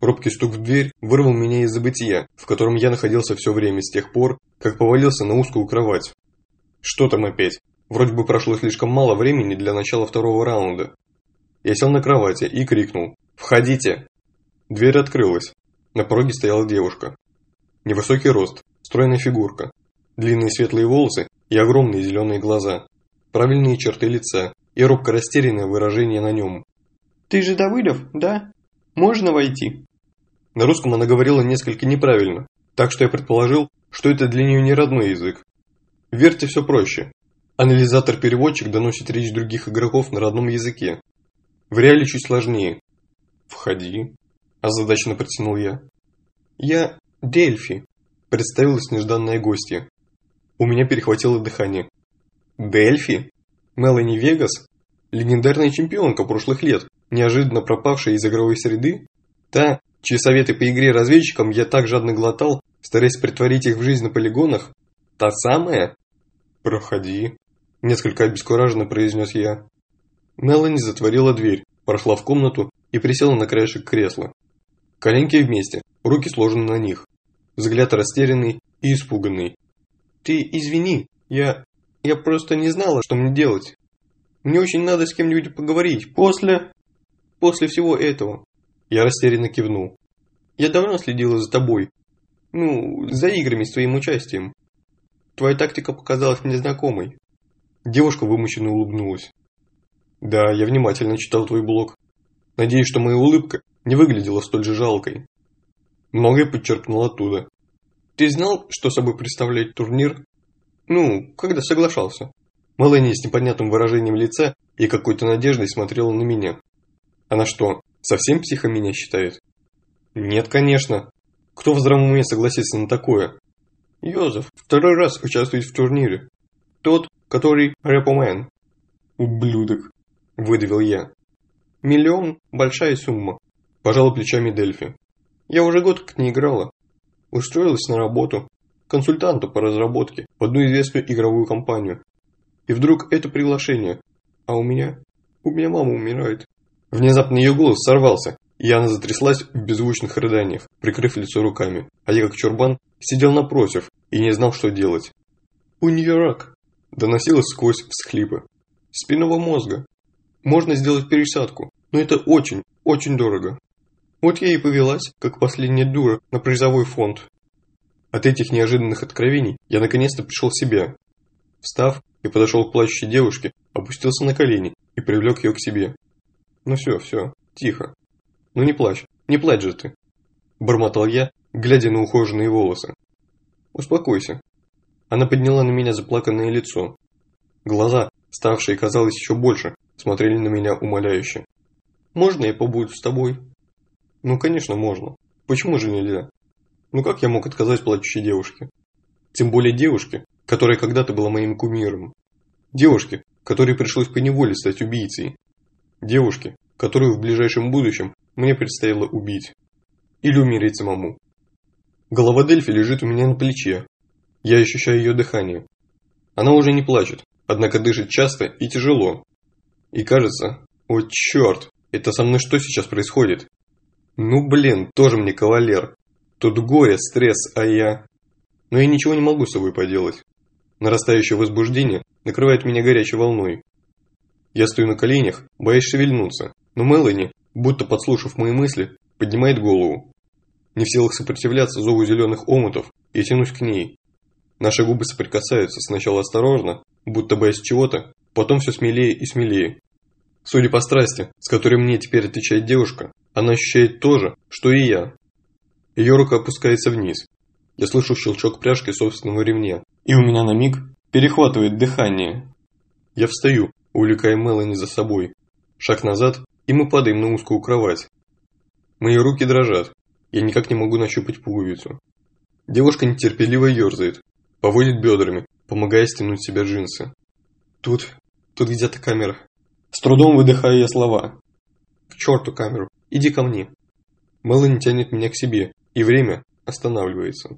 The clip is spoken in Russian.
Робкий стук в дверь вырвал меня из забытия, в котором я находился все время с тех пор, как повалился на узкую кровать. Что там опять? Вроде бы прошло слишком мало времени для начала второго раунда. Я сел на кровати и крикнул «Входите!». Дверь открылась. На пороге стояла девушка. Невысокий рост, стройная фигурка, длинные светлые волосы и огромные зеленые глаза, правильные черты лица и робко растерянное выражение на нем. «Ты же Давыдов, да? Можно войти?» На русском она говорила несколько неправильно, так что я предположил, что это для нее не родной язык. Верьте все проще. Анализатор-переводчик доносит речь других игроков на родном языке. В реале чуть сложнее. «Входи», – озадаченно протянул я. «Я Дельфи», – представилась нежданная гостья. У меня перехватило дыхание. «Дельфи? Мелани Вегас? Легендарная чемпионка прошлых лет, неожиданно пропавшая из игровой среды? Та, чьи советы по игре разведчикам я так жадно глотал, стараясь притворить их в жизнь на полигонах? Та самая? Проходи, несколько обескураженно произнес я. Мелани затворила дверь, прошла в комнату и присела на краешек кресла. Коленки вместе, руки сложены на них. Взгляд растерянный и испуганный. «Ты извини, я... я просто не знала, что мне делать. Мне очень надо с кем-нибудь поговорить после... после всего этого». Я растерянно кивнул. «Я давно следила за тобой. Ну, за играми с твоим участием. Твоя тактика показалась мне знакомой». Девушка вымученно улыбнулась. «Да, я внимательно читал твой блог. Надеюсь, что моя улыбка не выглядела столь же жалкой. Многое подчеркнул оттуда. Ты знал, что собой представляет турнир? Ну, когда соглашался? Мелани с непонятным выражением лица и какой-то надеждой смотрела на меня. Она что, совсем психо меня считает? Нет, конечно. Кто в здравом уме согласится на такое? Йозеф второй раз участвует в турнире. Тот, который рэпомен. Ублюдок, выдавил я. Миллион – большая сумма. Пожал плечами Дельфи. Я уже год как не играла. Устроилась на работу. Консультанту по разработке в одну известную игровую компанию. И вдруг это приглашение. А у меня? У меня мама умирает. Внезапно ее голос сорвался, и она затряслась в беззвучных рыданиях, прикрыв лицо руками. А я, как чурбан, сидел напротив и не знал, что делать. «У нее рак», – доносилось сквозь всхлипы. «Спинного мозга. Можно сделать пересадку, но это очень, очень дорого. Вот я и повелась, как последняя дура, на призовой фонд. От этих неожиданных откровений я наконец-то пришел в себя. Встав и подошел к плачущей девушке, опустился на колени и привлек ее к себе. Ну все, все, тихо. Ну не плачь, не плачь же ты. Бормотал я, глядя на ухоженные волосы. Успокойся. Она подняла на меня заплаканное лицо. Глаза, ставшие, казалось, еще больше, смотрели на меня умоляюще. «Можно я побуду с тобой?» Ну, конечно, можно. Почему же нельзя? Ну, как я мог отказать плачущей девушке? Тем более девушке, которая когда-то была моим кумиром. Девушке, которой пришлось поневоле стать убийцей. Девушке, которую в ближайшем будущем мне предстояло убить. Или умереть самому. Голова Дельфи лежит у меня на плече. Я ощущаю ее дыхание. Она уже не плачет, однако дышит часто и тяжело. И кажется, о черт, это со мной что сейчас происходит? Ну блин, тоже мне кавалер. Тут горе, стресс, а я... Но я ничего не могу с собой поделать. Нарастающее возбуждение накрывает меня горячей волной. Я стою на коленях, боясь шевельнуться, но Мелани, будто подслушав мои мысли, поднимает голову. Не в силах сопротивляться зову зеленых омутов, и тянусь к ней. Наши губы соприкасаются сначала осторожно, будто боясь чего-то, потом все смелее и смелее. Судя по страсти, с которой мне теперь отвечает девушка, она ощущает то же, что и я. Ее рука опускается вниз. Я слышу щелчок пряжки собственного ремня, и у меня на миг перехватывает дыхание. Я встаю, увлекая Мелани за собой. Шаг назад, и мы падаем на узкую кровать. Мои руки дрожат, я никак не могу нащупать пуговицу. Девушка нетерпеливо ерзает, поводит бедрами, помогая стянуть себе джинсы. Тут, тут где-то камера. С трудом выдыхаю я слова. К черту камеру. Иди ко мне. Мелани тянет меня к себе, и время останавливается.